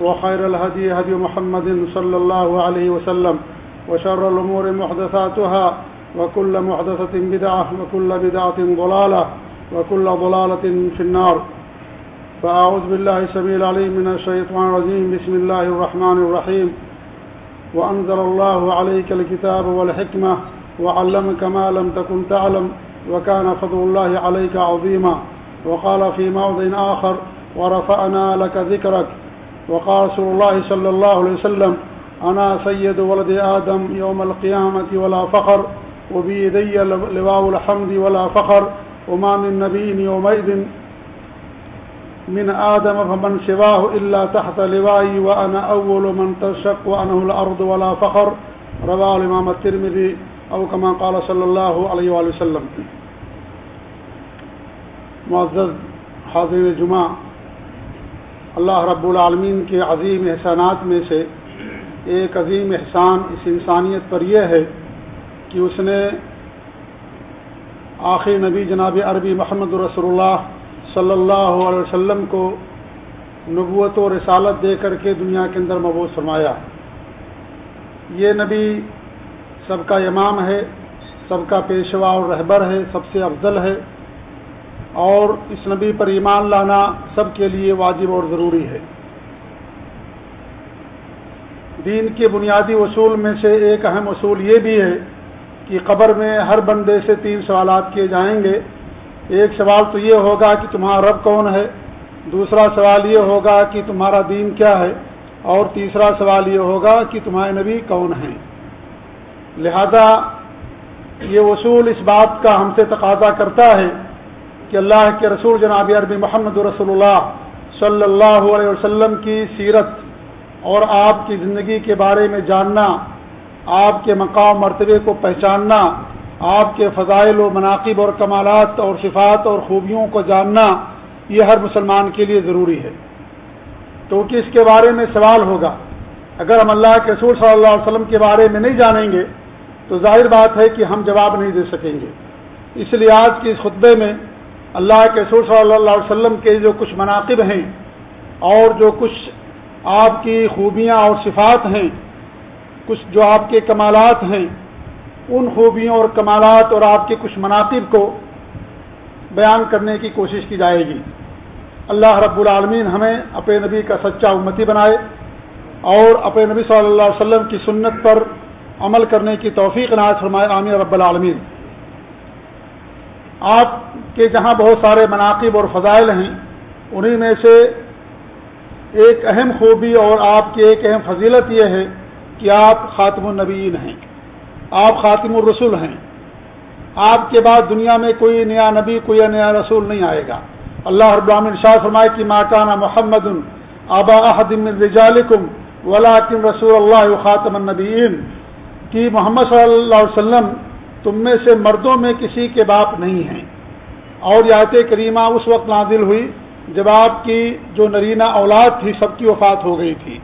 وخير الهدي هدي محمد صلى الله عليه وسلم وشر الأمور محدثاتها وكل محدثة بدعة وكل بدعة ضلالة وكل ضلالة في النار فأعوذ بالله سبيل عليم من الشيطان الرجيم بسم الله الرحمن الرحيم وأنزل الله عليك الكتاب والحكمة وعلمك ما لم تكن تعلم وكان فضل الله عليك عظيما وقال في موضع آخر ورفعنا لك ذكرك وقال رسول الله صلى الله عليه وسلم، أنا سيد ولد آدم يوم القيامة ولا فخر وبيدي لواء الحمد ولا فخر، وما من نبي يومئذ من آدم فمن سواه إلا تحت لوائي، وأنا أول من تشق وأنه الأرض ولا فخر. رواه الإمام الترمذي أو كما قال صلى الله عليه وآله وسلم. معزز حاضر جمعہ اللہ رب العالمین کے عظیم احسانات میں سے ایک عظیم احسان اس انسانیت پر یہ ہے کہ اس نے آخر نبی جناب عربی محمد رسول اللہ صلی اللہ علیہ وسلم کو نبوت و رسالت دے کر کے دنیا کے اندر مبوض فرمایا۔ یہ نبی سب کا امام ہے، سب کا پیشوا اور رہبر ہے، سب سے افضل ہے۔ اور اس نبی پر ایمان لانا سب کے لیے واجب اور ضروری ہے۔ دین کے بنیادی اصول میں سے ایک اہم اصول یہ بھی ہے کہ قبر میں ہر بندے سے تین سوالات کیے جائیں گے۔ ایک سوال تو یہ ہوگا کہ تمہارا رب کون ہے؟ دوسرا سوال یہ ہوگا کہ تمہارا دین کیا ہے؟ اور تیسرا سوال یہ ہوگا کہ تمہارے نبی کون ہیں؟ لہذا یہ اصول اس بات کا ہم سے تقاضا کرتا ہے کہ اللہ کے رسول جناب عربی محمد رسول اللہ صلی اللہ علیہ وسلم کی سیرت اور آپ کی زندگی کے بارے میں جاننا، آپ کے مقام مرتبے کو پہچاننا، آپ کے فضائل و مناقب اور کمالات اور صفات اور خوبیوں کو جاننا یہ ہر مسلمان کے لیے ضروری ہے۔ کیونکہ اس کے بارے میں سوال ہوگا۔ اگر ہم اللہ کے رسول صلی اللہ علیہ وسلم کے بارے میں نہیں جانیں گے تو ظاہر بات ہے کہ ہم جواب نہیں دے سکیں گے۔ اس لیے آج کے اس خطبے میں اللہ کے سور صلی اللہ علیہ وسلم کے جو کچھ مناقب ہیں اور جو کچھ آپ کی خوبیاں اور صفات ہیں، کچھ جو آپ کے کمالات ہیں، ان خوبیوں اور کمالات اور آپ کے کچھ مناقب کو بیان کرنے کی کوشش کی جائے گی۔ اللہ رب العالمین ہمیں اپنے نبی کا سچا امتی بنائے اور اپنے نبی صلی اللہ علیہ وسلم کی سنت پر عمل کرنے کی توفیق ناز فرمائے عامر رب العالمین۔ آپ کے جہاں بہت سارے مناقب اور فضائل ہیں، انہی میں سے ایک اہم خوبی اور آپ کی ایک اہم فضیلت یہ ہے کہ آپ خاتم النبیین ہیں، آپ خاتم الرسول ہیں۔ آپ کے بعد دنیا میں کوئی نیا نبی، کوئی نیا رسول نہیں آئے گا۔ اللہ رب شاہ فرمائے کہ ماکانہ محمد آبا احدم رجالکم ولاکن رسول اللہ خاتم النبیین۔ کہ محمد صلی اللہ علیہ وسلم تم میں سے مردوں میں کسی کے باپ نہیں ہیں۔ اور یات کریمہ اس وقت نازل ہوئی جب آپ کی جو نرینہ اولاد تھی سب کی وفات ہو گئی تھی۔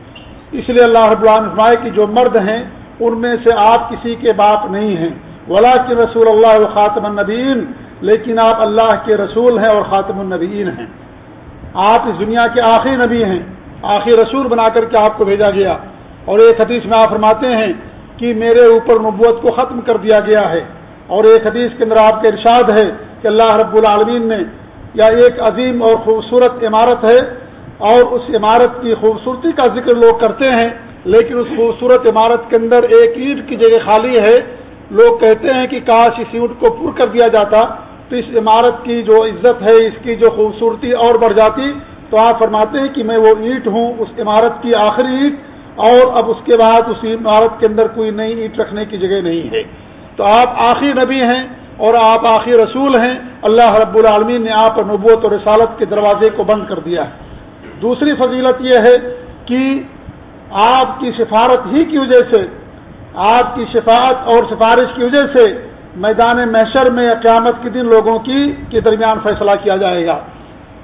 اس لیے اللہ رب العالمائے کی جو مرد ہیں، ان میں سے آپ کسی کے باپ نہیں ہیں۔ ولا کے رسول اللہ خاتم النبین لیکن آپ اللہ کے رسول ہیں اور خاتم النبیین ہیں۔ آپ اس دنیا کے آخری نبی ہیں۔ آخری رسول بنا کر کے آپ کو بھیجا گیا۔ اور ایک حدیث میں آپ فرماتے ہیں کہ میرے اوپر نبوت کو ختم کر دیا گیا ہے۔ اور ایک حدیث کے اندر آپ کے ارشاد ہے کہ اللہ رب العالمین نے یا ایک عظیم اور خوبصورت عمارت ہے اور اس عمارت کی خوبصورتی کا ذکر لوگ کرتے ہیں، لیکن اس خوبصورت عمارت کے اندر ایک اینٹ کی جگہ خالی ہے۔ لوگ کہتے ہیں کہ کاش اس اینٹ کو پر کر دیا جاتا، تو اس عمارت کی جو عزت ہے، اس کی جو خوبصورتی اور بڑھ جاتی۔ تو آپ فرماتے ہیں کہ میں وہ اینٹ ہوں، اس عمارت کی آخری اینٹ، اور اب اس کے بعد اس عمارت کے اندر کوئی نئی اینٹ رکھنے کی جگہ نہیں ہے۔ تو آپ آخری نبی ہیں اور آپ آخری رسول ہیں، اللہ رب العالمین نے آپ نبوت اور رسالت کے دروازے کو بند کر دیا ہے۔ دوسری فضیلت یہ ہے کہ آپ کی سفارت ہی کی وجہ سے، آپ کی شفاعت اور سفارش کی وجہ سے میدان محشر میں قیامت کے دن لوگوں کی، کے درمیان فیصلہ کیا جائے گا۔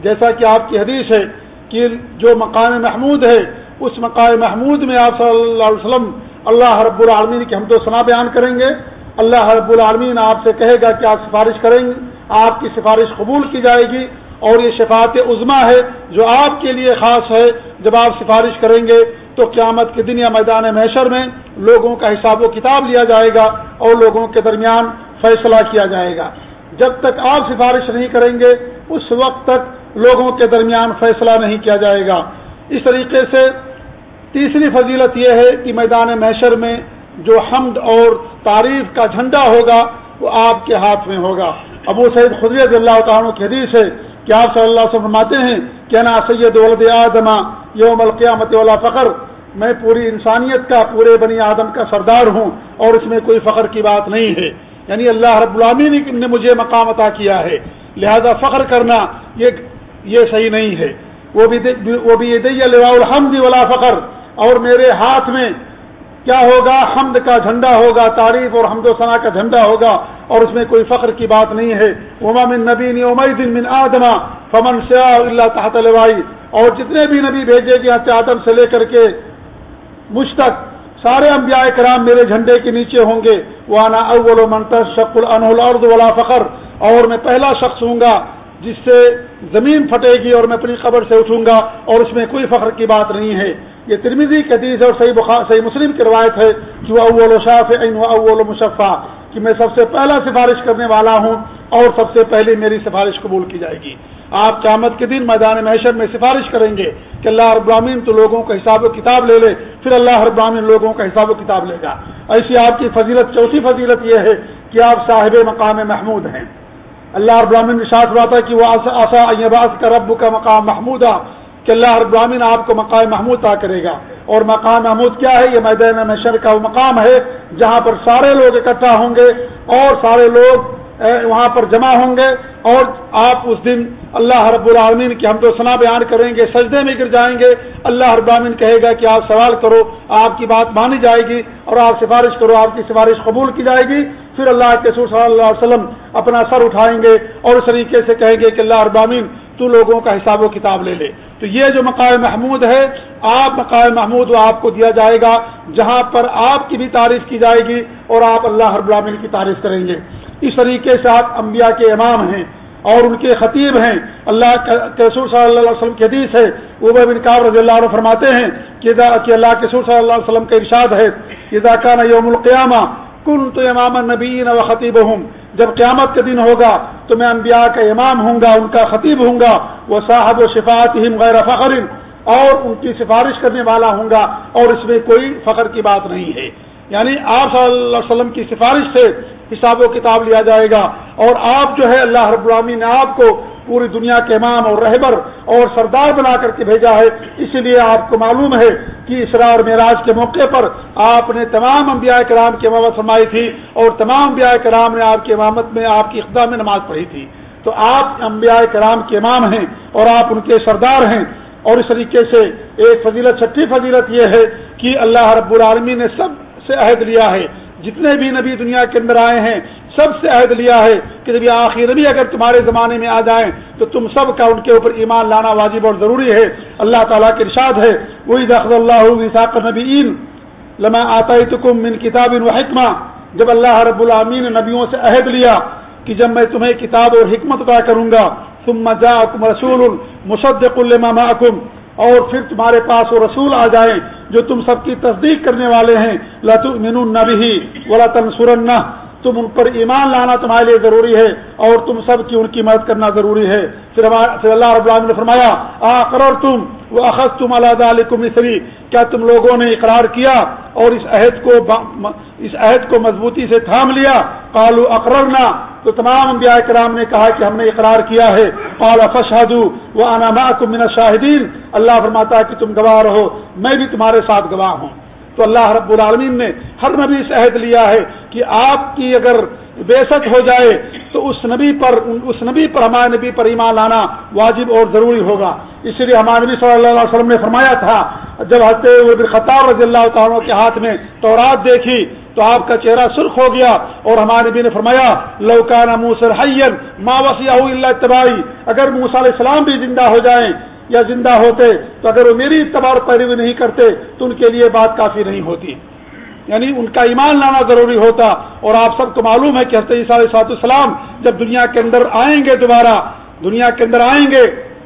جیسا کہ آپ کی حدیث ہے کہ جو مقام محمود ہے، اس مقام محمود میں آپ صلی اللہ علیہ وسلم اللہ رب العالمین کی ہم تو سنا بیان کریں گے۔ اللہ رب العالمین آپ سے کہے گا کہ آپ سفارش کریں گے، آپ کی سفارش قبول کی جائے گی اور یہ شفاعت عظما ہے جو آپ کے لیے خاص ہے۔ جب آپ سفارش کریں گے تو قیامت کے دن یا میدان محشر میں لوگوں کا حساب و کتاب لیا جائے گا اور لوگوں کے درمیان فیصلہ کیا جائے گا۔ جب تک آپ سفارش نہیں کریں گے، اس وقت تک لوگوں کے درمیان فیصلہ نہیں کیا جائے گا۔ اس طریقے سے تیسری فضیلت یہ ہے کہ میدان محشر میں جو حمد اور تعریف کا جھنڈا ہوگا وہ آپ کے ہاتھ میں ہوگا۔ ابو سعید خدیت اللہ تعالیٰ کی حدیث ہے کہ آپ صلی اللہ سے فرماتے ہیں کہ نا سید ولد آدما یوم القیامت والا فخر۔ میں پوری انسانیت کا، پورے بنی آدم کا سردار ہوں اور اس میں کوئی فخر کی بات نہیں ہے۔ یعنی اللہ رب العامین نے مجھے مقام عطا کیا ہے۔ لہذا فخر کرنا یہ یہ صحیح نہیں ہے۔ وہ بھی وہ بھی الحمد ولا فخر۔ اور میرے ہاتھ میں کیا ہوگا؟ حمد کا جھنڈا ہوگا، تعریف اور حمد و ثنا کا جھنڈا ہوگا، اور اس میں کوئی فخر کی بات نہیں ہے۔ عما من نبی دن من آدما فمن سیاح اللہ تحت لوائی اور جتنے بھی نبی بھیجے گی آدم سے لے کر کے مجھ تک، سارے انبیاء کرام میرے جھنڈے کے نیچے ہوں گے۔ وہ آنا اول و منتر شک الرد ولا فخر اور میں پہلا شخص ہوں گا جس سے زمین پھٹے گی اور میں اپنی قبر سے اٹھوں گا، اور اس میں کوئی فخر کی بات نہیں ہے۔ یہ ترمیزی قدیث اور صحیح بخار صحیح مسلم کی روایت ہے کہ وہ اول و شاف اول و مشفا کہ میں سب سے پہلا سفارش کرنے والا ہوں اور سب سے پہلے میری سفارش قبول کی جائے گی۔ آپ قیامت کے دن میدان محشر میں سفارش کریں گے کہ اللہ ابراہین تو لوگوں کا حساب و کتاب لے لے، پھر اللہ ابراہین لوگوں کا حساب و کتاب لے گا۔ ایسی آپ کی فضیلت، چوتھی فضیلت یہ ہے کہ آپ صاحب مقام محمود ہیں۔ اللہ ابراہین نے ہوا تھا کہ وہ آسا کا رب کا مقام محمود کہ اللہ ابراہین آپ کو مقام محمود آ کرے گا۔ اور مقام محمود کیا ہے؟ یہ میدان محشر کا وہ مقام ہے جہاں پر سارے لوگ اکٹھا ہوں گے اور سارے لوگ وہاں پر جمع ہوں گے اور آپ اس دن اللہ رب العالمین کی ہم تو سنا بیان کریں گے، سجدے میں گر جائیں گے۔ اللہ رب العالمین کہے گا کہ آپ سوال کرو، آپ کی بات مانی جائے گی اور آپ سفارش کرو، آپ کی سفارش قبول کی جائے گی۔ پھر اللہ کے سور صلی اللہ علیہ وسلم اپنا سر اٹھائیں گے اور اس طریقے سے کہیں گے کہ اللہ رب العالمین تو لوگوں کا حساب و کتاب لے لے۔ تو یہ جو مقام محمود ہے، آپ مقام محمود وہ آپ کو دیا جائے گا، جہاں پر آپ کی بھی تعریف کی جائے گی اور آپ اللہ رب العالمین کی تعریف کریں گے۔ اس طریقے سے آپ انبیاء کے امام ہیں اور ان کے خطیب ہیں۔ اللہ کے رسول صلی اللہ علیہ وسلم کی حدیث ہے۔ وہ بن کاب رضی اللہ عنہ فرماتے ہیں کہ اللہ کے رسول صلی اللہ علیہ وسلم کا ارشاد ہے کا یوم القیامہ کن تو امام نبین و خطیب ہوں جب قیامت کے دن ہوگا تو میں انبیاء کا امام ہوں گا، ان کا خطیب ہوں گا، وہ صاحب و شفاعت غیر فخر اور ان کی سفارش کرنے والا ہوں گا اور اس میں کوئی فخر کی بات نہیں ہے۔ یعنی آپ صلی اللہ علیہ وسلم کی سفارش سے حساب و کتاب لیا جائے گا اور آپ جو ہے اللہ رب العامی نے آپ کو پوری دنیا کے امام اور رہبر اور سردار بنا کر کے بھیجا ہے۔ اسی لیے آپ کو معلوم ہے کہ اسرا اور معراج کے موقع پر آپ نے تمام انبیاء کرام کی امامت فرمائی تھی اور تمام انبیاء کرام نے آپ کی امامت میں آپ کی اقدام میں نماز پڑھی تھی۔ تو آپ انبیاء کرام کے امام ہیں اور آپ ان کے سردار ہیں۔ اور اس طریقے سے ایک فضیلت، چھٹی فضیلت یہ ہے کہ اللہ رب العالمی نے سب سے عہد لیا ہے۔ جتنے بھی نبی دنیا کے اندر آئے ہیں، سب سے عہد لیا ہے کہ جب آخر نبی اگر تمہارے زمانے میں آ جائیں تو تم سب کا ان کے اوپر ایمان لانا واجب اور ضروری ہے۔ اللہ تعالیٰ کے ارشاد ہے وہی دخل اللہ نبی لما آتا من کتاب و حکمہ جب اللہ رب العامین نبیوں سے عہد لیا کہ جب میں تمہیں کتاب اور حکمت ادا کروں گا تم مجا رسول مصدق الما محکم اور پھر تمہارے پاس وہ رسول آ جائیں جو تم سب کی تصدیق کرنے والے ہیں. لت مین النبی ولا تنسر تم ان پر ایمان لانا تمہارے لیے ضروری ہے اور تم سب کی ان کی مدد کرنا ضروری ہے. پھر پھر اللہ رب العالمین نے فرمایا آ کرور تم وہ اخذ تم اللہ علیکم مصری کیا تم لوگوں نے اقرار کیا اور اس عہد کو اس عہد کو مضبوطی سے تھام لیا؟ کالو اقررنا. تو تمام انبیاء کرام نے کہا کہ ہم نے اقرار کیا ہے۔ قال فشہدو وہ اناماکم من الشاہدین۔ اللہ فرماتا ہے کہ تم گواہ رہو، میں بھی تمہارے ساتھ گواہ ہوں۔ تو اللہ رب العالمین نے ہر نبی سے عہد لیا ہے کہ آپ کی اگر بےست ہو جائے تو اس نبی پر، اس نبی پر، ہمارے نبی پر ایمان لانا واجب اور ضروری ہوگا۔ اس لیے ہمارے نبی صلی اللہ علیہ وسلم نے فرمایا تھا، جب حضرت خطاب رضی اللہ تعالیٰ کے ہاتھ میں تورات دیکھی تو آپ کا چہرہ سرخ ہو گیا اور ہمارے نبی نے فرمایا لوکانا موسر حین ما وسیع اللہ تباہی اگر موسیٰ علیہ السلام بھی زندہ ہو جائیں یا زندہ ہوتے تو اگر وہ میری اتبار پیروی نہیں کرتے تو ان کے لیے بات کافی نہیں ہوتی۔ یعنی ان کا ایمان لانا ضروری ہوتا اور آپ سب کو معلوم ہے کہ حضرت عیسیٰ علیہ سات السلام جب دنیا کے اندر آئیں گے دوبارہ، دنیا کے اندر آئیں گے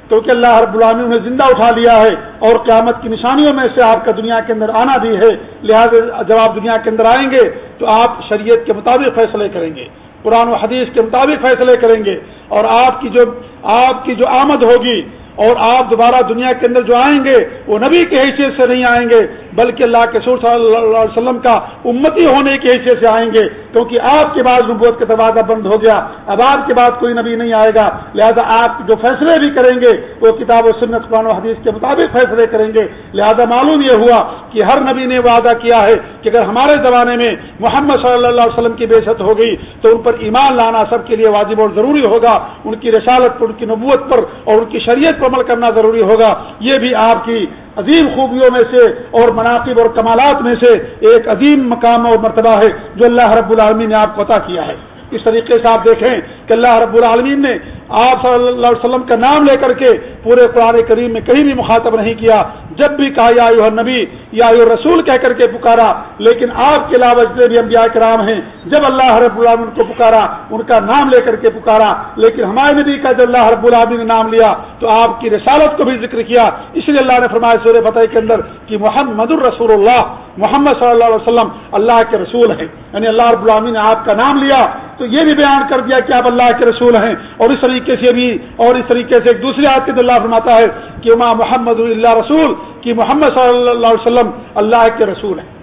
کیونکہ اللہ رب العامی انہیں زندہ اٹھا لیا ہے اور قیامت کی نشانیوں میں سے آپ کا دنیا کے اندر آنا بھی ہے۔ لہٰذا جب آپ دنیا کے اندر آئیں گے تو آپ شریعت کے مطابق فیصلے کریں گے، قرآن و حدیث کے مطابق فیصلے کریں گے اور آپ کی جو، آپ کی جو آمد ہوگی اور آپ دوبارہ دنیا کے اندر جو آئیں گے وہ نبی کی حیثیت سے نہیں آئیں گے بلکہ اللہ کے سور صلی اللہ علیہ وسلم کا امتی ہونے کی حیثیت سے آئیں گے، کیونکہ آپ کے بعد نبوت کا دروازہ بند ہو گیا۔ اب آپ کے بعد کوئی نبی نہیں آئے گا۔ لہذا آپ جو فیصلے بھی کریں گے، وہ کتاب و سنت، قرآن و حدیث کے مطابق فیصلے کریں گے۔ لہذا معلوم یہ ہوا کہ ہر نبی نے وعدہ کیا ہے کہ اگر ہمارے زمانے میں محمد صلی اللہ علیہ وسلم کی بے ہو گئی، تو ان پر ایمان لانا سب کے لیے واجب اور ضروری ہوگا۔ ان کی رسالت پر، ان کی نبوت پر اور ان کی شریعت پر عمل کرنا ضروری ہوگا۔ یہ بھی آپ کی عظیم خوبیوں میں سے اور مناقب اور کمالات میں سے ایک عظیم مقام اور مرتبہ ہے جو اللہ رب العالمین نے آپ کو عطا کیا ہے۔ اس طریقے سے آپ دیکھیں کہ اللہ رب العالمین نے آپ صلی اللہ علیہ وسلم کا نام لے کر کے پورے قرآن کریم میں کہیں بھی مخاطب نہیں کیا۔ جب بھی کہا، یا نبی یا رسول کہہ کر کے پکارا، لیکن آپ کے علاوہ جتنے بھی انبیاء کرام ہیں، جب اللہ رب العالمین کو پکارا، ان کا نام لے کر کے پکارا، لیکن ہمارے نبی کا جب اللہ رب العالمین نے نام لیا، تو آپ کی رسالت کو بھی ذکر کیا۔ اس لیے اللہ نے فرمایا سورہ فتح کے اندر کہ محمد الرسول اللہ، محمد صلی اللہ علیہ وسلم اللہ کے رسول ہیں۔ یعنی اللہ رب العالمین نے آپ کا نام لیا، تو یہ بھی بیان کر دیا کہ آپ اللہ کے رسول ہیں۔ اور اس طریقے سے بھی اور اس طریقے سے ایک دوسری آدمی تو اللہ فرماتا ہے کہ ماں محمد اللہ رسول، کہ محمد صلی اللہ علیہ وسلم اللہ کے رسول ہیں۔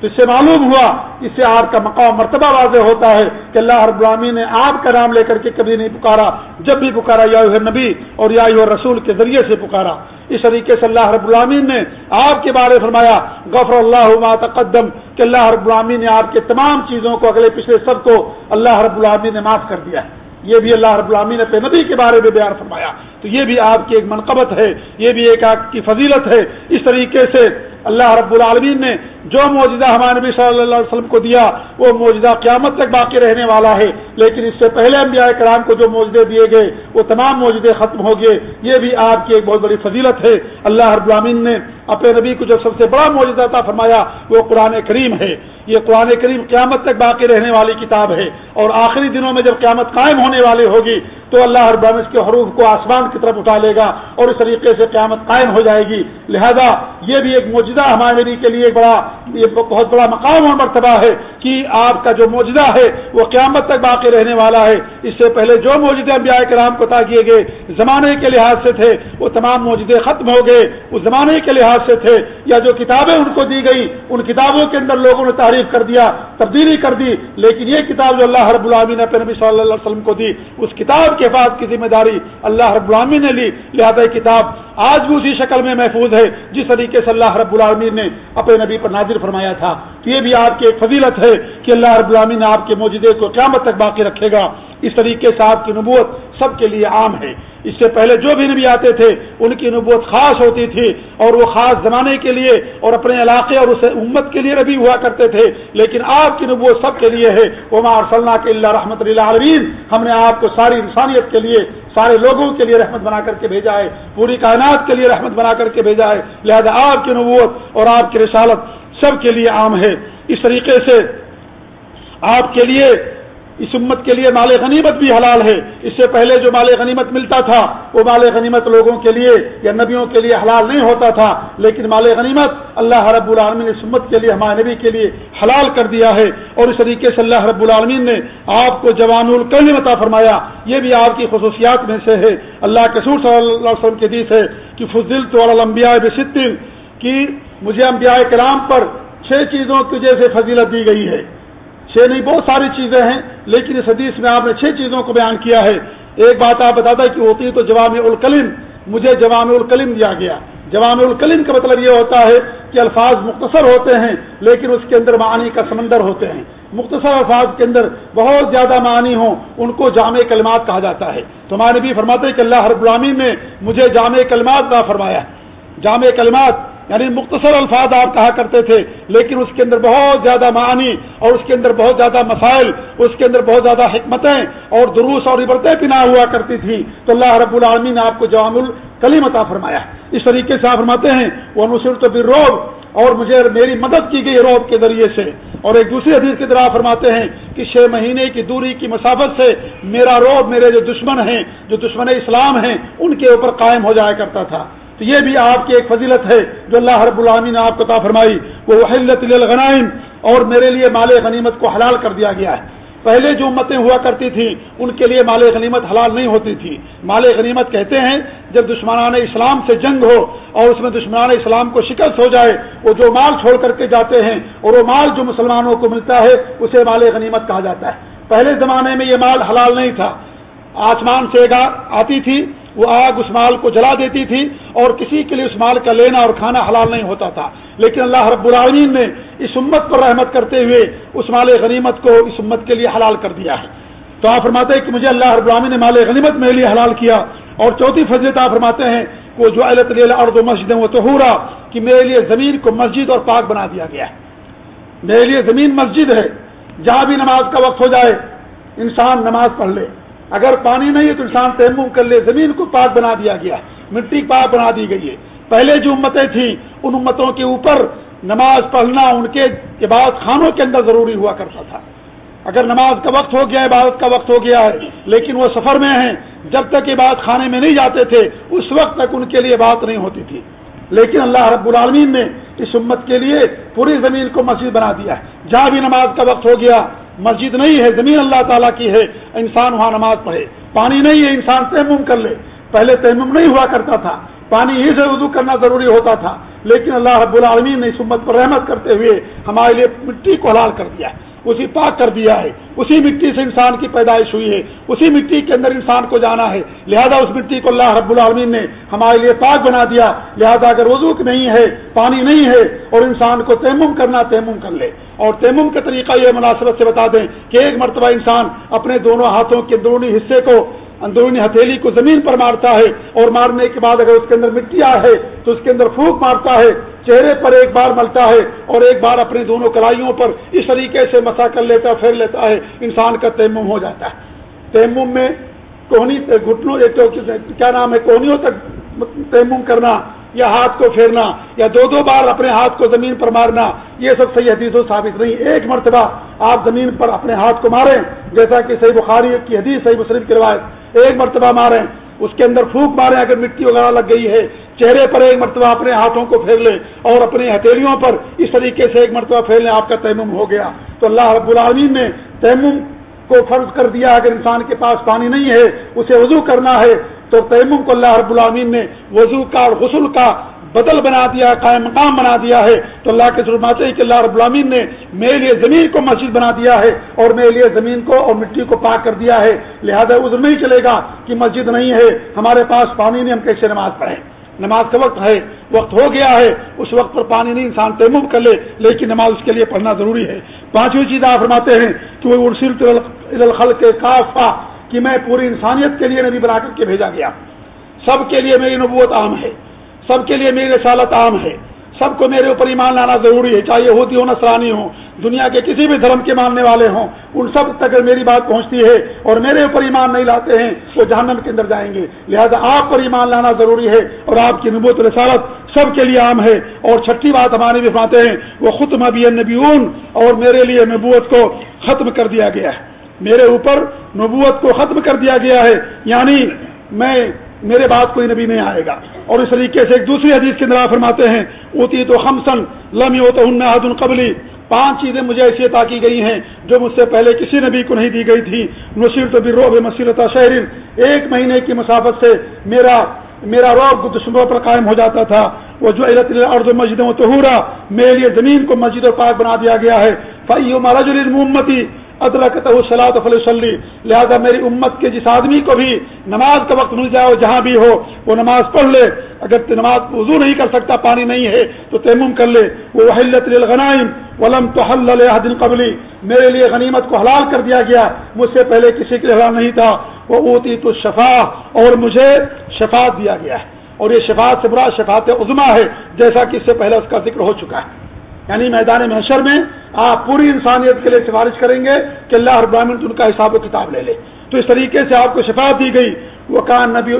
تو اس سے معلوم ہوا، اس سے آپ کا مقام مرتبہ واضح ہوتا ہے کہ اللہ رب العامی نے آپ کا نام لے کر کے کبھی نہیں پکارا، جب بھی پکارا، یا نبی اور یا رسول کے ذریعے سے پکارا۔ اس طریقے سے اللہ رب العامین نے آپ کے بارے فرمایا، غفر اللہ ما تقدم، کہ اللہ رب العامین نے آپ کے تمام چیزوں کو، اگلے پچھلے سب کو اللہ رب العامین نے معاف کر دیا ہے۔ یہ بھی اللہ رب العامی نے نبی کے بارے میں بیان فرمایا تو یہ بھی آپ کی ایک منقبت ہے یہ بھی ایک آپ کی فضیلت ہے اس طریقے سے اللہ رب العالمین نے جو موجودہ ہمارے نبی صلی اللہ علیہ وسلم کو دیا، وہ موجودہ قیامت تک باقی رہنے والا ہے۔ لیکن اس سے پہلے انبیاء کرام کو جو موجودے دیے گئے، وہ تمام موجودے ختم ہو گئے۔ یہ بھی آپ کی ایک بہت بڑی فضیلت ہے۔ اللہ رب العالمین نے اپنے نبی کو جو سب سے بڑا موجودہ تھا فرمایا، وہ قرآن کریم ہے۔ یہ قرآن کریم قیامت تک باقی رہنے والی کتاب ہے۔ اور آخری دنوں میں جب قیامت قائم ہونے والی ہوگی تو اللہ ہر برمس کے حروف کو آسمان کی طرف اٹھا لے گا اور اس طریقے سے قیامت قائم ہو جائے گی۔ لہذا یہ بھی ایک موجودہ ہمارے نبی کے لیے ایک بڑا یہ بہت بڑا مقام اور مرتبہ ہے کہ آپ کا جو موجودہ ہے وہ قیامت تک باقی رہنے والا ہے۔ اس سے پہلے جو موجودہ انبیاء کرام کو طا کیے گئے زمانے کے لحاظ سے تھے، وہ تمام موجودے ختم ہو گئے۔ اس زمانے کے لحاظ سے تھے، یا جو کتابیں ان کو دی گئی ان کتابوں کے اندر لوگوں نے تعریف کر دیا، تبدیلی کر دی۔ لیکن یہ کتاب جو اللہ رب العامی نے نبی صلی اللہ علیہ وسلم کو دی، اس کتاب کے بعد کی ذمہ داری اللہ رب العالمین نے لی۔ لہٰذا کتاب آج بھی اسی شکل میں محفوظ ہے، جس طریقے سے اللہ رب العالمین نے اپنے نبی پر نازر فرمایا تھا۔ تو یہ بھی آپ کی ایک فضیلت ہے کہ اللہ رب العالمین آپ کے موجودے کو قیامت تک باقی رکھے گا۔ اس طریقے سے آپ کی نبوت سب کے لیے عام ہے۔ اس سے پہلے جو بھی نبی آتے تھے، ان کی نبوت خاص ہوتی تھی اور وہ خاص زمانے کے لیے اور اپنے علاقے اور اسے امت کے لیے نبی ہوا کرتے تھے۔ لیکن آپ کی نبوت سب کے لیے ہے۔ وہ صلی کے اللہ رحمت اللہ عالمین ہم نے آپ کو ساری انسانیت کے لیے، سارے لوگوں کے لیے رحمت بنا کر کے بھیجا ہے۔ پوری کائنات کے لیے رحمت بنا کر کے بھیجا ہے۔ لہذا آپ کی نبوت اور آپ کی رسالت سب کے لیے عام ہے۔ اس طریقے سے آپ کے لیے اس امت کے لیے مال غنیمت بھی حلال ہے۔ اس سے پہلے جو مال غنیمت ملتا تھا، وہ مال غنیمت لوگوں کے لیے یا نبیوں کے لیے حلال نہیں ہوتا تھا۔ لیکن مال غنیمت اللہ رب العالمین نے اس امت کے لیے، ہمارے نبی کے لیے حلال کر دیا ہے۔ اور اس طریقے سے اللہ رب العالمین نے آپ کو جوان الکلمتا فرمایا۔ یہ بھی آپ کی خصوصیات میں سے ہے۔ اللہ کے سور صلی اللہ علیہ وسلم کے دیس ہے کہ فضل تو المبیا بصن کی مجھے انبیاء کلام پر چھ چیزوں کی وجہ سے فضیلت دی گئی ہے۔ چھ نہیں، بہت ساری چیزیں ہیں، لیکن اس حدیث میں آپ نے چھ چیزوں کو بیان کیا ہے۔ ایک بات آپ بتاتا کہ ہوتی ہے تو جوام الکلم، مجھے جوام الکلم دیا گیا۔ جوام الکلم کا مطلب یہ ہوتا ہے کہ الفاظ مختصر ہوتے ہیں، لیکن اس کے اندر معنی کا سمندر ہوتے ہیں۔ مختصر الفاظ کے اندر بہت زیادہ معنی ہوں، ان کو جامع کلمات کہا جاتا ہے۔ تو ہمارے بھی فرماتے ہیں کہ اللہ ہر غلامی نے مجھے جامع کلمات کا فرمایا۔ جامع کلمات یعنی مختصر الفاظ آپ کہا کرتے تھے، لیکن اس کے اندر بہت زیادہ معنی اور اس کے اندر بہت زیادہ مسائل، اس کے اندر بہت زیادہ حکمتیں اور دروس اور عبرتیں پنا ہوا کرتی تھی تو اللہ رب العالمین نے آپ کو جوام الکلیم عطا فرمایا اس طریقے سے آپ فرماتے ہیں وہ نصرت روب اور مجھے میری مدد کی گئی روب کے ذریعے سے۔ اور ایک دوسری حدیث کی طرح فرماتے ہیں کہ چھ مہینے کی دوری کی مسافت سے میرا روب میرے جو دشمن ہیں، جو دشمن اسلام ہیں، ان کے اوپر قائم ہو جایا کرتا تھا۔ تو یہ بھی آپ کی ایک فضیلت ہے جو اللہ رب العامی نے آپ کو تا فرمائی، وہ حلت الغنائم اور میرے لیے مال غنیمت کو حلال کر دیا گیا ہے۔ پہلے جو امتیں ہوا کرتی تھیں، ان کے لیے مال غنیمت حلال نہیں ہوتی تھی۔ مال غنیمت کہتے ہیں، جب دشمنان اسلام سے جنگ ہو اور اس میں دشمنان اسلام کو شکست ہو جائے، وہ جو مال چھوڑ کر کے جاتے ہیں اور وہ مال جو مسلمانوں کو ملتا ہے، اسے مال غنیمت کہا جاتا ہے۔ پہلے زمانے میں یہ مال حلال نہیں تھا۔ آسمان سے گا آتی تھی وہ آگ اس مال کو جلا دیتی تھی اور کسی کے لیے اس مال کا لینا اور کھانا حلال نہیں ہوتا تھا۔ لیکن اللہ رب العالمین نے اس امت پر رحمت کرتے ہوئے اس مال غنیمت کو اس امت کے لیے حلال کر دیا ہے۔ تو آپ فرماتے ہیں کہ مجھے اللہ رب العالمین نے مال غنیمت میرے لیے حلال کیا۔ اور چوتھی فضلت آپ فرماتے ہیں وہ جو ارد و مسجد وہ تو ہو رہا کہ میرے لیے زمین کو مسجد اور پاک بنا دیا گیا ہے۔ میرے لیے زمین مسجد ہے۔ جہاں بھی نماز کا وقت ہو جائے، انسان نماز پڑھ لے۔ اگر پانی نہیں ہے تو انسان تیمم کر لے زمین کو پاک بنا دیا گیا مٹی پاک بنا دی گئی ہے۔ پہلے جو امتیں تھیں، ان امتوں کے اوپر نماز پڑھنا ان کے عبادت خانوں کے اندر ضروری ہوا کرتا تھا۔ اگر نماز کا وقت ہو گیا، عبادت کا وقت ہو گیا ہے، لیکن وہ سفر میں ہیں، جب تک عبادت خانے میں نہیں جاتے تھے، اس وقت تک ان کے لیے بات نہیں ہوتی تھی۔ لیکن اللہ رب العالمین نے اس امت کے لیے پوری زمین کو مسجد بنا دیا ہے۔ جہاں بھی نماز کا وقت ہو گیا مسجد نہیں ہے، زمین اللہ تعالیٰ کی ہے، انسان وہاں نماز پڑھے۔ پانی نہیں ہے، انسان تیمم کر لے۔ پہلے تیمم نہیں ہوا کرتا تھا۔ پانی ہی سے وضو کرنا ضروری ہوتا تھا۔ لیکن اللہ رب العالمین نے اس امت پر رحمت کرتے ہوئے ہمارے لیے مٹی کو حلال کر دیا۔ ہے اسی پاک کر دیا ہے۔ اسی مٹی سے انسان کی پیدائش ہوئی ہے۔ اسی مٹی کے اندر انسان کو جانا ہے۔ لہذا اس مٹی کو اللہ رب العالمین نے ہمارے لیے پاک بنا دیا۔ لہذا اگر وضو نہیں ہے، پانی نہیں ہے اور انسان کو تیمم کرنا تیمم کر لے۔ اور تیمم کا طریقہ یہ مناسبت سے بتا دیں کہ ایک مرتبہ انسان اپنے دونوں ہاتھوں کے اندرونی حصے کو اندرونی ہتھیلی کو زمین پر مارتا ہے اور مارنے کے بعد اگر اس کے اندر مٹی آ ہے تو اس کے اندر پھونک مارتا ہے، چہرے پر ایک بار ملتا ہے اور ایک بار اپنی دونوں کلائیوں پر اس طریقے سے مسا کر لیتا، پھیر لیتا ہے، انسان کا تیمم ہو جاتا ہے۔ تیمم میں کوہنی، گھٹنوں کیا نام ہے؟ کوہنیوں تک تیمم کرنا یا ہاتھ کو پھیرنا یا دو دو بار اپنے ہاتھ کو زمین پر مارنا، یہ سب صحیح حدیث و ثابت نہیں۔ ایک مرتبہ آپ زمین پر اپنے ہاتھ کو ماریں، جیسا کہ صحیح بخاری کی حدیث، صحیح مسلم کی روایت۔ ایک مرتبہ ماریں، اس کے اندر پھونک ماریں اگر مٹی وغیرہ لگ گئی ہے۔ چہرے پر ایک مرتبہ اپنے ہاتھوں کو پھیر لیں اور اپنے ہتھیلیوں پر اس طریقے سے ایک مرتبہ پھیر لیں، آپ کا تیمم ہو گیا۔ تو اللہ رب العالمین نے تیمم کو فرض کر دیا، اگر انسان کے پاس پانی نہیں ہے، اسے وضو کرنا ہے۔ تو تیمم کو اللہ رب العالمین نے وضو کا اور غسل کا بدل بنا دیا قائم مقام بنا دیا ہے۔ تو اللہ کے ظلمات کہ اللہ رب العالمین نے میرے لیے زمین کو مسجد بنا دیا ہے اور میرے لیے زمین کو اور مٹی کو پاک کر دیا ہے۔ لہذا ادھر نہیں چلے گا کہ مسجد نہیں ہے۔ ہمارے پاس پانی نہیں، ہم کیسے نماز پڑھیں؟ نماز کا وقت ہے، وقت ہو گیا ہے۔ اس وقت پر پانی نہیں، انسان تیمم کر لے، لیکن نماز اس کے لیے پڑھنا ضروری ہے۔ پانچویں چیز آپ فرماتے ہیں کہ وہ ارسل کے کافا کہ میں پوری انسانیت کے لیے نبی بنا کر کے بھیجا گیا سب کے لیے میری نبوت عام ہے۔ سب کے لیے میری رسالت عام ہے۔ سب کو میرے اوپر ایمان لانا ضروری ہے۔ چاہے ہوتی ہو نسرانی ہو دنیا کے کسی بھی دھرم کے ماننے والے ہوں، ان سب تک میری بات پہنچتی ہے اور میرے اوپر ایمان نہیں لاتے ہیں، وہ جہنم کے اندر جائیں گے۔ لہذا آپ پر ایمان لانا ضروری ہے اور آپ کی نبوت رسالت سب کے لیے عام ہے۔ اور چھٹی بات ہمارے بھی فرماتے ہیں، وہ خود مبی نبی اور میرے لیے نبوت کو ختم کر دیا گیا ہے۔ میرے اوپر نبوت کو ختم کر دیا گیا ہے یعنی میں، میرے بعد کوئی نبی نہیں آئے گا۔ اور اس طریقے سے ایک دوسری حدیث کے اندر فرماتے ہیں، اوتی تو خمسن لمی ہو تو حد قبلی پانچ چیزیں مجھے ایسی عطا کی گئی ہیں جو مجھ سے پہلے کسی نبی کو نہیں دی گئی تھی۔ نصیر تو روب مسیرتا شہرین ایک مہینے کی مسافت سے میرا میرا روب دشمنوں پر قائم ہو جاتا تھا۔ وہ جو عرض مسجدوں و تہورا میرے لیے زمین کو مسجد و پاک بنا دیا گیا ہے۔ فعی مراج المتی ادرکت سلاۃ فلی لہذا میری امت کے جس آدمی کو بھی نماز کا وقت مل جائے جہاں بھی ہو، وہ نماز پڑھ لے۔ اگر نماز وضو نہیں کر سکتا، پانی نہیں ہے، تو تیمم کر لے۔ وہ وحلت للغنائم ولم تو دل قبلی۔ میرے لیے غنیمت کو حلال کر دیا گیا۔ مجھ سے پہلے کسی کے لیے حلال نہیں تھا۔ وہ اوتی تو شفا اور مجھے شفاعت دیا گیا ہے۔ اور یہ شفاعت سے برا شفاعت عظما ہے، جیسا کہ اس سے پہلے اس کا ذکر ہو چکا ہے۔ یعنی میدان محشر میں آپ پوری انسانیت کے لیے سفارش کریں گے کہ اللہ ابراہین ان کا حساب و کتاب لے لے۔ تو اس طریقے سے آپ کو شفاعت دی گئی۔ وہ کان نبی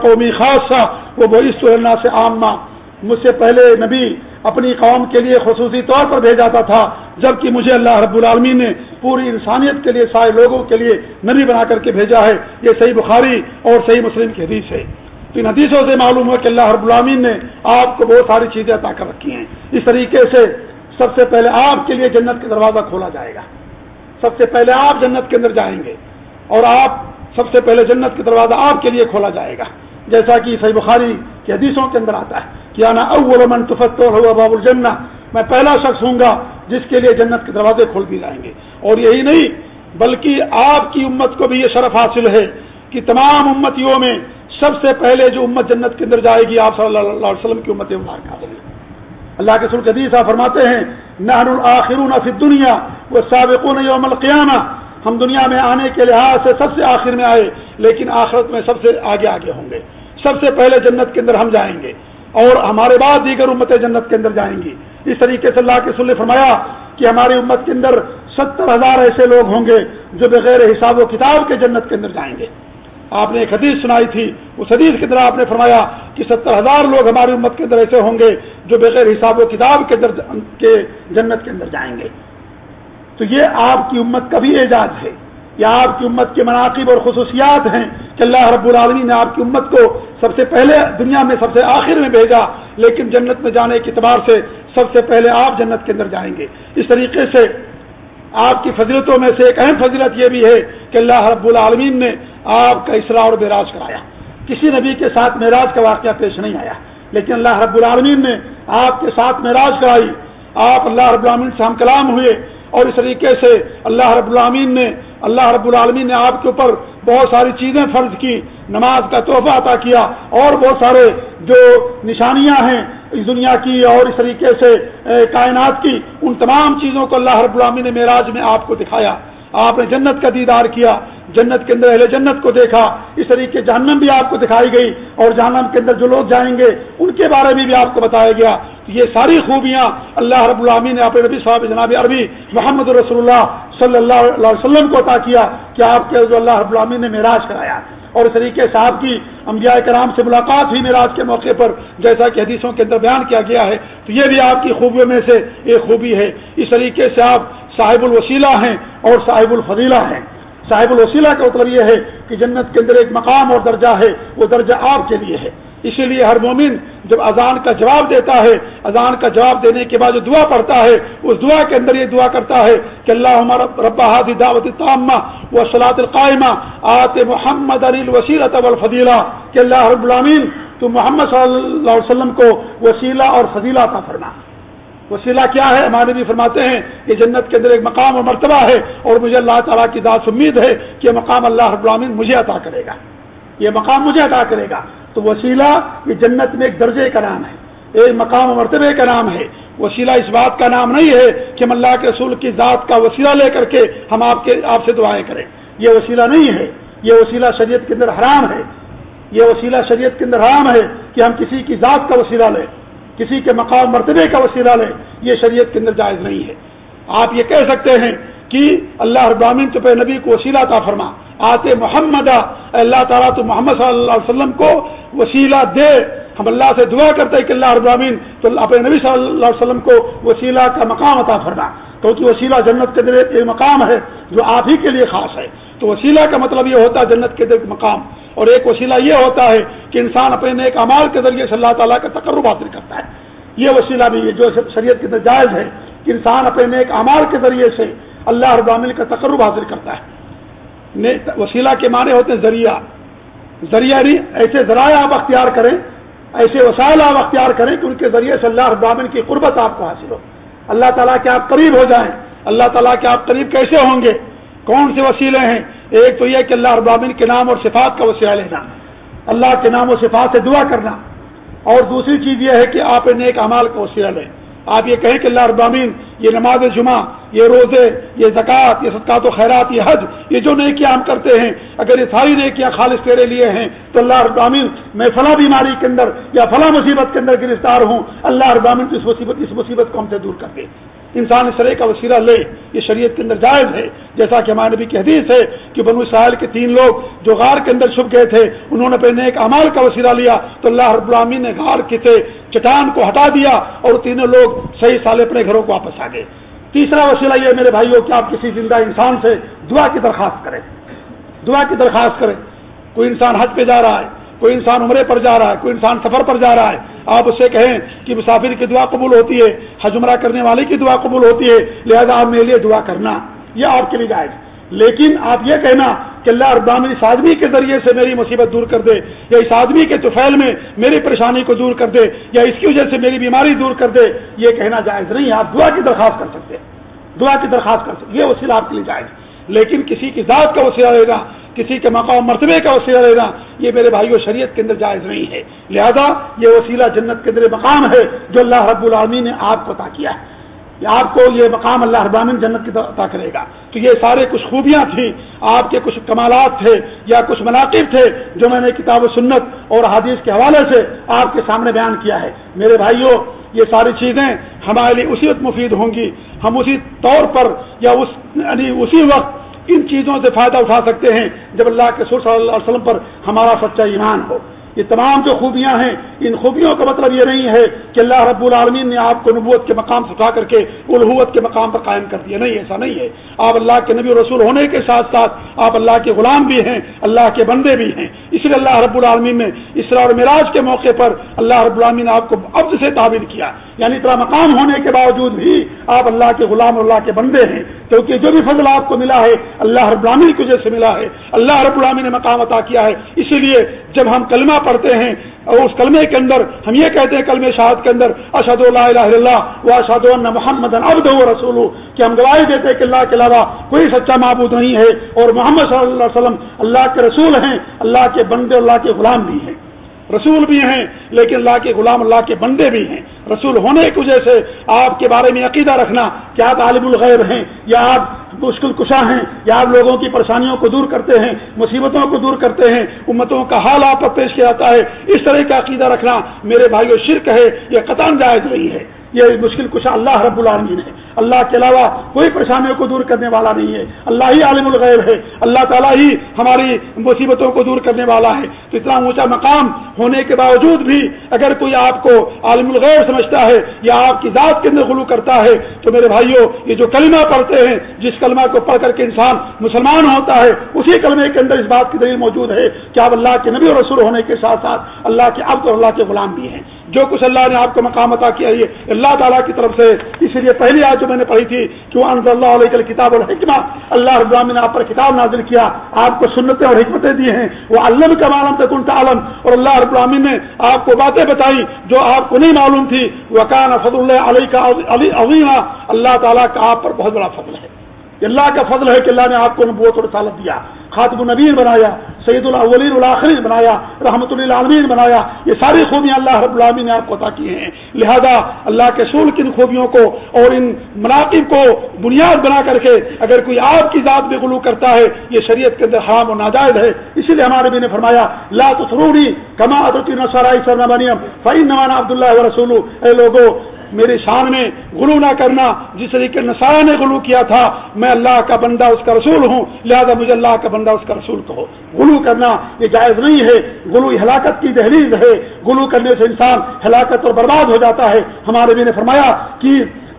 قومی خاص وہ بوئیس اللہ سے عامہ۔ مجھ سے پہلے نبی اپنی قوم کے لیے خصوصی طور پر بھیجا تھا، جبکہ مجھے اللہ رب العالمین نے پوری انسانیت کے لیے سارے لوگوں کے لیے نبی بنا کر کے بھیجا ہے۔ یہ صحیح بخاری اور صحیح مسلم کی حدیث ہے۔ ان حدیثوں سے معلوم ہوا کہ اللہ رب العالمین نے آپ کو بہت ساری چیزیں عطا کر رکھی ہیں۔ اس طریقے سے سب سے پہلے آپ کے لیے جنت کا دروازہ کھولا جائے گا۔ سب سے پہلے آپ جنت کے اندر جائیں گے اور آپ سب سے پہلے جنت کا دروازہ آپ کے لیے کھولا جائے گا۔ جیسا کہ صحیح بخاری کی حدیثوں کے اندر آتا ہے کہ آنا اول من ہوا باب الجنہ، میں پہلا شخص ہوں گا جس کے لیے جنت کے دروازے کھول بھی جائیں گے۔ اور یہی نہیں، بلکہ آپ کی امت کو بھی یہ شرف حاصل ہے کہ تمام امتیوں میں سب سے پہلے جو امت جنت کے اندر جائے گی، آپ صلی اللہ علیہ وسلم کی امت مبارکہ اللہ کے سر جدید صاحب فرماتے ہیں نہر الآخرون فی دنیا وہ سابقون یوم القیامہ۔ ہم دنیا میں آنے کے لحاظ سے سب سے آخر میں آئے، لیکن آخرت میں سب سے آگے آگے ہوں گے۔ سب سے پہلے جنت کے اندر ہم جائیں گے، اور ہمارے بعد دیگر امت جنت کے اندر جائیں گی اس طریقے سے اللہ کے سل فرمایا کہ ہماری امت کے اندر ستر ہزار ایسے لوگ ہوں گے جو بغیر حساب و کتاب کے جنت کے اندر جائیں گے۔ آپ نے ایک حدیث سنائی تھی، اس حدیث کی طرح آپ نے فرمایا کہ ستر ہزار لوگ ہماری امت کے اندر ایسے ہوں گے جو بغیر حساب و کتاب کے کے جنت کے اندر جائیں گے۔ تو یہ آپ کی امت کا بھی اعجاز ہے۔ یہ آپ کی امت کے مناقب اور خصوصیات ہیں کہ اللہ رب العالمی نے آپ کی امت کو سب سے پہلے دنیا میں سب سے آخر میں بھیجا، لیکن جنت میں جانے کے اعتبار سے سب سے پہلے آپ جنت کے اندر جائیں گے۔ اس طریقے سے آپ کی فضیلتوں میں سے ایک اہم فضیلت یہ بھی ہے کہ اللہ رب العالمین نے آپ کا اسرا اور معراج کرایا۔ کسی نبی کے ساتھ معراج کا واقعہ پیش نہیں آیا، لیکن اللہ رب العالمین نے آپ کے ساتھ معراج کرائی۔ آپ اللہ رب العالمین سے ہم کلام ہوئے اور اس طریقے سے اللہ رب العالمین نے، اللہ رب العالمین نے آپ کے اوپر بہت ساری چیزیں فرض کی، نماز کا تحفہ عطا کیا اور بہت سارے جو نشانیاں ہیں اس دنیا کی اور اس طریقے سے کائنات کی ان تمام چیزوں کو اللہ رب العالمین نے معراج میں آپ کو دکھایا۔ آپ نے جنت کا دیدار کیا، جنت کے اندر اہل جنت کو دیکھا، اس طریقے جہنم بھی آپ کو دکھائی گئی اور جہنم کے اندر جو لوگ جائیں گے، ان کے بارے میں بھی آپ کو بتایا گیا۔ یہ ساری خوبیاں اللہ رب العامی نے اپنے نبی صاحب جناب عربی محمد رسول اللہ صلی اللہ علیہ وسلم کو عطا کیا کہ آپ کے جو اللہ رب العامی نے معراج کرایا۔ اور اس طریقے سے آپ کی انبیاء کرام سے ملاقات ہوئی میراج کے موقع پر، جیسا کہ حدیثوں کے اندر بیان کیا گیا ہے۔ تو یہ بھی آپ کی خوبیوں میں سے ایک خوبی ہے۔ اس طریقے سے آپ صاحب الوسیلہ ہیں اور صاحب الفضیلہ ہیں۔ صاحب الوسیلہ کا مطلب یہ ہے کہ جنت کے اندر ایک مقام اور درجہ ہے، وہ درجہ آپ کے لیے ہے۔ اسی لیے ہر مومن جب اذان کا جواب دیتا ہے، اذان کا جواب دینے کے بعد جو دعا پڑھتا ہے، اس دعا کے اندر یہ دعا کرتا ہے کہ اللہ ہمارا ربا حادی دعوت تامہ و سلاط القائمہ، آت محمد علی وسیلت الفضیلہ کہ اللہ رب العامین تو محمد صلی اللہ علیہ وسلم کو وسیلہ اور فضیلہ کا فرما۔ وسیلہ کیا ہے؟ ہمارے بھی فرماتے ہیں کہ جنت کے اندر ایک مقام اور مرتبہ ہے اور مجھے اللہ تعالیٰ کی داد امید ہے کہ مقام اللہ رب العالمین مجھے عطا کرے گا۔ یہ مقام مجھے عطا کرے گا۔ تو وسیلہ یہ جنت میں ایک درجے کا نام ہے، ایک مقام و مرتبے کا نام ہے۔ وسیلہ اس بات کا نام نہیں ہے کہ ہم اللہ کے رسول کی ذات کا وسیلہ لے کر کے ہم آپ کے آپ سے دعائیں کریں۔ یہ وسیلہ نہیں ہے۔ یہ وسیلہ شریعت کے اندر حرام ہے۔ یہ وسیلہ شریعت کے اندر حرام ہے کہ ہم کسی کی ذات کا وسیلہ لیں، کسی کے مقام مرتبے کا وسیلہ لیں۔ یہ شریعت کے اندر جائز نہیں ہے۔ آپ یہ کہہ سکتے ہیں کہ اللہ ابامین تو پہ نبی کو وسیلہ کا فرما۔ آتے محمد اللہ تعالیٰ تو محمد صلی اللہ علیہ وسلم کو وسیلہ دے۔ ہم اللہ سے دعا کرتے ہیں کہ اللہ ابراہین تو اپنے نبی صلی اللہ علیہ وسلم کو وسیلہ کا مقام عطا فرما۔ کیونکہ وسیلہ جنت کے اندر ایک مقام ہے جو آپ ہی کے لیے خاص ہے۔ تو وسیلہ کا مطلب یہ ہوتا ہے جنت کے اندر مقام۔ اور ایک وسیلہ یہ ہوتا ہے کہ انسان اپنے نیک امال کے ذریعے سے اللہ تعالیٰ کا تقرب حاصل کرتا ہے۔ یہ وسیلہ بھی ہے جو شریعت کے اندر جائز ہے کہ انسان اپنے نیک امال کے ذریعے سے اللہ ابامل کا تقرب حاصل کرتا ہے۔ وسیلہ کے معنی ہوتے ہیں ذریعہ۔ ذریعہ نہیں، ایسے ذرائع آپ اختیار کریں، ایسے وسائل آپ اختیار کریں کہ ان کے ذریعے سے اللہ ابامن کی قربت آپ کو حاصل ہو۔ اللہ تعالیٰ کے آپ قریب ہو جائیں۔ اللہ تعالیٰ کے آپ قریب کیسے ہوں گے؟ کون سے وسیلے ہیں؟ ایک تو یہ کہ اللہ ابامن کے نام اور صفات کا وسیلہ لینا۔ اللہ کے نام و صفات سے دعا کرنا۔ اور دوسری چیز یہ ہے کہ آپ نیک امال کا وسیلہ لیں۔ آپ یہ کہیں کہ اللہ ابامین یہ نماز جمعہ، یہ روزے، یہ زکوٰۃ، یہ صدقات و خیرات، یہ حج، یہ جو نیکیاں ہم کرتے ہیں، اگر یہ ساری نیکیاں خالص تیرے لیے ہیں، تو اللہ ابامین میں فلاں بیماری کے اندر یا فلاں مصیبت کے اندر گرفتار ہوں، اللہ ابامین اس مصیبت اس مصیبت کو ہم سے دور کر دے۔ انسان اس طرح کا وسیلہ لے، یہ شریعت کے اندر جائز ہے۔ جیسا کہ ہمارے نبی کی حدیث ہے کہ بنو ساحل کے تین لوگ جو غار کے اندر چھپ گئے تھے، انہوں نے اپنے ایک امال کا وسیلہ لیا۔ تو اللہ رب العالمین نے غار کے تھے چٹان کو ہٹا دیا اور تینوں لوگ صحیح سال اپنے گھروں کو واپس آ گئے۔ تیسرا وسیلہ یہ میرے بھائیوں، کہ آپ کسی زندہ انسان سے دعا کی درخواست کریں۔ دعا کی درخواست کریں۔ کوئی انسان حج پہ جا رہا ہے کوئی انسان عمرے پر جا رہا ہے، کوئی انسان سفر پر جا رہا ہے، آپ اسے کہیں کہ مسافر کی دعا قبول ہوتی ہے، حج عمرہ کرنے والے کی دعا قبول ہوتی ہے، لہذا آپ میرے لیے دعا کرنا، یہ آپ کے لیے جائز لیکن آپ یہ کہنا کہ اللہ ابام اس آدمی کے ذریعے سے میری مصیبت دور کر دے، یا اس آدمی کے توفیل میں میری پریشانی کو دور کر دے، یا اس کی وجہ سے میری بیماری دور کر دے، یہ کہنا جائز نہیں آپ دعا کی درخواست کر سکتے دعا کی درخواست کر سکتے یہ وسیلہ آپ کے لیے جائز لیکن کسی کی ذات کا وسیلہ لے گا، کسی کے مقام مرتبے کا وسیلہ لینا یہ میرے بھائیوں شریعت کے اندر جائز نہیں ہے۔ لہذا یہ وسیلہ جنت کے اندر مقام ہے جو اللہ رب العالمی نے آپ کو عطا کیا ہے۔ آپ کو یہ مقام اللہ ابامن جنت کی عطا کرے گا۔ تو یہ سارے کچھ خوبیاں تھیں۔ آپ کے کچھ کمالات تھے یا کچھ مناقب تھے جو میں نے کتاب و سنت اور حادیث کے حوالے سے آپ کے سامنے بیان کیا ہے۔ میرے بھائیوں یہ ساری چیزیں ہمارے لیے اسی وقت مفید ہوں گی۔ ہم اسی طور پر یا اس یعنی اسی وقت ان چیزوں سے فائدہ اٹھا سکتے ہیں جب اللہ کے سر صلی اللہ علیہ وسلم پر ہمارا سچا ایمان ہو۔ یہ تمام جو خوبیاں ہیں، ان خوبیوں کا مطلب یہ نہیں ہے کہ اللہ رب العالمین نے آپ کو نبوت کے مقام سے اٹھا کر کے الحوت کے مقام پر قائم کر دیا۔ نہیں، ایسا نہیں ہے۔ آپ اللہ کے نبی رسول ہونے کے ساتھ ساتھ آپ اللہ کے غلام بھی ہیں، اللہ کے بندے بھی ہیں۔ اس لیے اللہ رب العالمین نے اسرا اور معراج کے موقع پر اللہ رب العالمین نے آپ کو ابز سے تعبیر کیا۔ یعنی اتنا مقام ہونے کے باوجود بھی آپ اللہ کے غلام اللہ کے بندے ہیں۔ کیونکہ جو بھی فضل آپ کو ملا ہے، اللہ رب العالمین کی وجہ سے ملا ہے۔ اللہ رب العالمین نے مقام عطا کیا ہے۔ اسی لیے جب ہم کلمہ پڑھتے ہیں اور اس کلمے کے اندر ہم یہ کہتے ہیں کلمے شہاد کے اندر اشد اللہ اللہ و اشد اللہ محمد ابد و رسول کہ ہم گواہی دیتے ہیں کہ اللہ کے علاوہ کوئی سچا معبود نہیں ہے اور محمد صلی اللہ علیہ وسلم اللہ کے رسول ہیں، اللہ کے بندے اللہ کے غلام بھی ہیں۔ رسول بھی ہیں، لیکن اللہ کے غلام، اللہ کے بندے بھی ہیں۔ رسول ہونے کی وجہ سے آپ کے بارے میں عقیدہ رکھنا کہ آپ عالم الغیب ہیں، یا آپ مشکل کشا ہیں، یا آپ لوگوں کی پریشانیوں کو دور کرتے ہیں، مصیبتوں کو دور کرتے ہیں، امتوں کا حال آپ پر پیش کیا جاتا ہے، اس طرح کا عقیدہ رکھنا میرے بھائیوں شرک ہے، یہ قطان جائز نہیں ہے۔ یہ مشکل کچھ اللہ رب العالمین ہے۔ اللہ کے علاوہ کوئی پریشانیوں کو دور کرنے والا نہیں ہے۔ اللہ ہی عالم الغیب ہے۔ اللہ تعالیٰ ہی ہماری مصیبتوں کو دور کرنے والا ہے۔ تو اتنا اونچا مقام ہونے کے باوجود بھی اگر کوئی آپ کو عالم الغیب سمجھتا ہے یا آپ کی ذات کے اندر غلو کرتا ہے، تو میرے بھائیوں یہ جو کلمہ پڑھتے ہیں، جس کلمہ کو پڑھ کر کے انسان مسلمان ہوتا ہے، اسی کلمے کے اندر اس بات کی دلیل موجود ہے کہ آپ اللہ کے نبی اور رسول ہونے کے ساتھ ساتھ اللہ کے عبد اور اللہ کے غلام بھی ہیں۔ جو کچھ اللہ نے آپ کو مقام عطا کیا، یہ اللہ اللہ تعالیٰ کی طرف سے۔ اسی لیے پہلی آج جو میں نے پڑھی تھی کہ وہ انض اللہ علیہ کتاب الحکمہ اللہ رب نے آپ پر کتاب نازل کیا۔ آپ کو سنتیں اور حکمتیں دی ہیں۔ وہ علم کا معلوم تک ان عالم اور اللہ رب العالمین نے آپ کو باتیں بتائی جو آپ کو نہیں معلوم تھی۔ وہ کان فضل اللہ علیہ کا علی عظیمہ اللہ تعالیٰ کا آپ پر بہت بڑا فضل ہے۔ اللہ کا فضل ہے کہ اللہ نے آپ کو نبوت اور رسالت دیا، خاتم النبین بنایا سعید الاولین الاخرین بنایا، رحمت اللہ بنایا، یہ ساری خوبیاں اللہ رب العالمین نے آپ کو عطا کی ہیں۔ لہذا اللہ کے سول کی ان خوبیوں کو اور ان مناقب کو بنیاد بنا کر کے اگر کوئی آپ کی ذات میں غلو کرتا ہے، یہ شریعت کے اندر حرام و ناجائز ہے۔ اسی لیے ہمارے بھی نے فرمایا، لا تسروری کما ادرتی نسرائی سرنا بنیم فعین نمانا عبداللہ رسول اے لوگوں میری شان میں غلو نہ کرنا، جس طریقے نسارا نے غلو کیا تھا، میں اللہ کا بندہ، اس کا رسول ہوں، لہذا مجھے اللہ کا بندہ، اس کا رسول کہو۔ غلو کرنا یہ جائز نہیں ہے۔ غلو ہلاکت کی دہلیز ہے۔ غلو کرنے سے انسان ہلاکت اور برباد ہو جاتا ہے۔ ہمارے بھی نے فرمایا کہ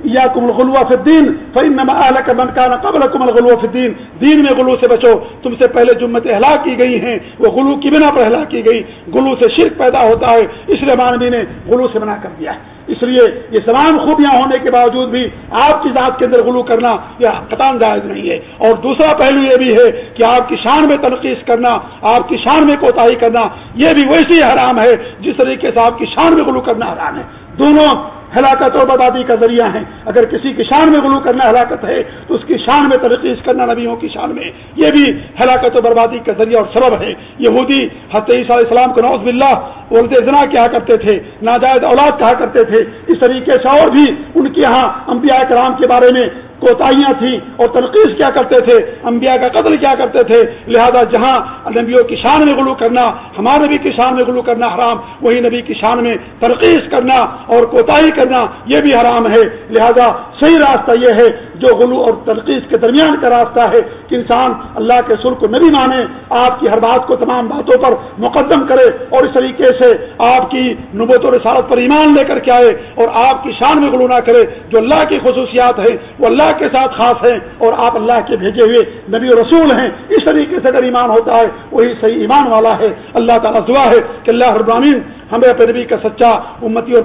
یا کم الغلوا فدین فن کا من کا قبل کم الغلو فدین دین میں غلو سے بچو۔ تم سے پہلے جمت ہلاک کی گئی ہیں، وہ غلو کی بنا پر ہلاک کی گئی۔ غلو سے شرک پیدا ہوتا ہے۔ اس لیے مانوی نے غلو سے منع کر دیا۔ ہے اس لیے یہ تمام خوبیاں ہونے کے باوجود بھی آپ کی ذات کے اندر غلو کرنا یہ قطان جائز نہیں ہے۔ اور دوسرا پہلو یہ بھی ہے کہ آپ کی شان میں تنقید کرنا، آپ کی شان میں کوتاہی کرنا، یہ بھی ویسے ہی حرام ہے۔ جس طریقے سے آپ کی شان میں غلو کرنا حرام ہے۔ دونوں ہلاکت اور بربادی کا ذریعہ ہے اگر کسی کی شان میں غلو کرنا ہلاکت ہے، تو اس کی شان میں ترقیز کرنا نبیوں کی شان میں۔ یہ بھی ہلاکت و بربادی کا ذریعہ اور سبب ہے۔ یہودی حتی علیہ السلام کو نوز بلّہ ولد زنا کیا کرتے تھے، ناجائز اولاد کہا کرتے تھے۔ اس طریقے سے اور بھی ان کے یہاں انبیاء کرام کے بارے میں کوتاہیاں تھیں اور تنقید کیا کرتے تھے، انبیاء کا قتل کیا کرتے تھے، لہذا جہاں نبیوں کی شان میں غلو کرنا، ہمارے نبی کی شان میں غلو کرنا حرام، وہی نبی کی شان میں تنقید کرنا اور کوتاہی کرنا یہ بھی حرام ہے۔ لہذا صحیح راستہ یہ ہے، جو غلو اور تنقید کے درمیان کا راستہ ہے کہ انسان اللہ کے سر کو نبی مانے، آپ کی ہر بات کو تمام باتوں پر مقدم کرے اور اس طریقے سے آپ کی نبوت و رسالت پر ایمان لے کر کے آئے اور آپ کی شان میں غلو نہ کرے، جو اللہ کی خصوصیات ہے وہ اللہ اللہ کے ساتھ خاص ہیں اور آپ اللہ کے بھیجے ہوئے نبی و رسول ہیں، اس طریقے سے اگر ایمان ہوتا ہے، وہی صحیح ایمان والا ہے۔ اللہ تعالیٰ دعا ہے کہ اللہ ابراہین ہمیں اپنے نبی کا سچا امتی اور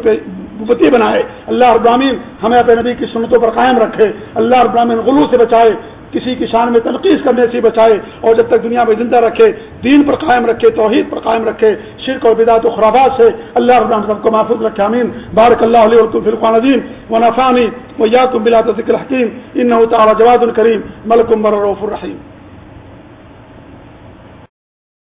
امتی بنائے۔ اللہ ابراہین ہمیں اپنے نبی کی سنتوں پر قائم رکھے۔ اللہ ابراہین غلو سے بچائے، کسی کی شان میں تنقید کرنے سے بچائے اور جب تک دنیا میں زندہ رکھے، دین پر قائم رکھے، توحید پر قائم رکھے، شرک اور بدعت و خرابات سے اللہ رب سب کو محفوظ رکھے امین بارک اللہ علیہ فرقان عظیم و نفانی و یا تم بلا ذکر حکیم ان تعالی جواد الکریم ملکم الرحیم۔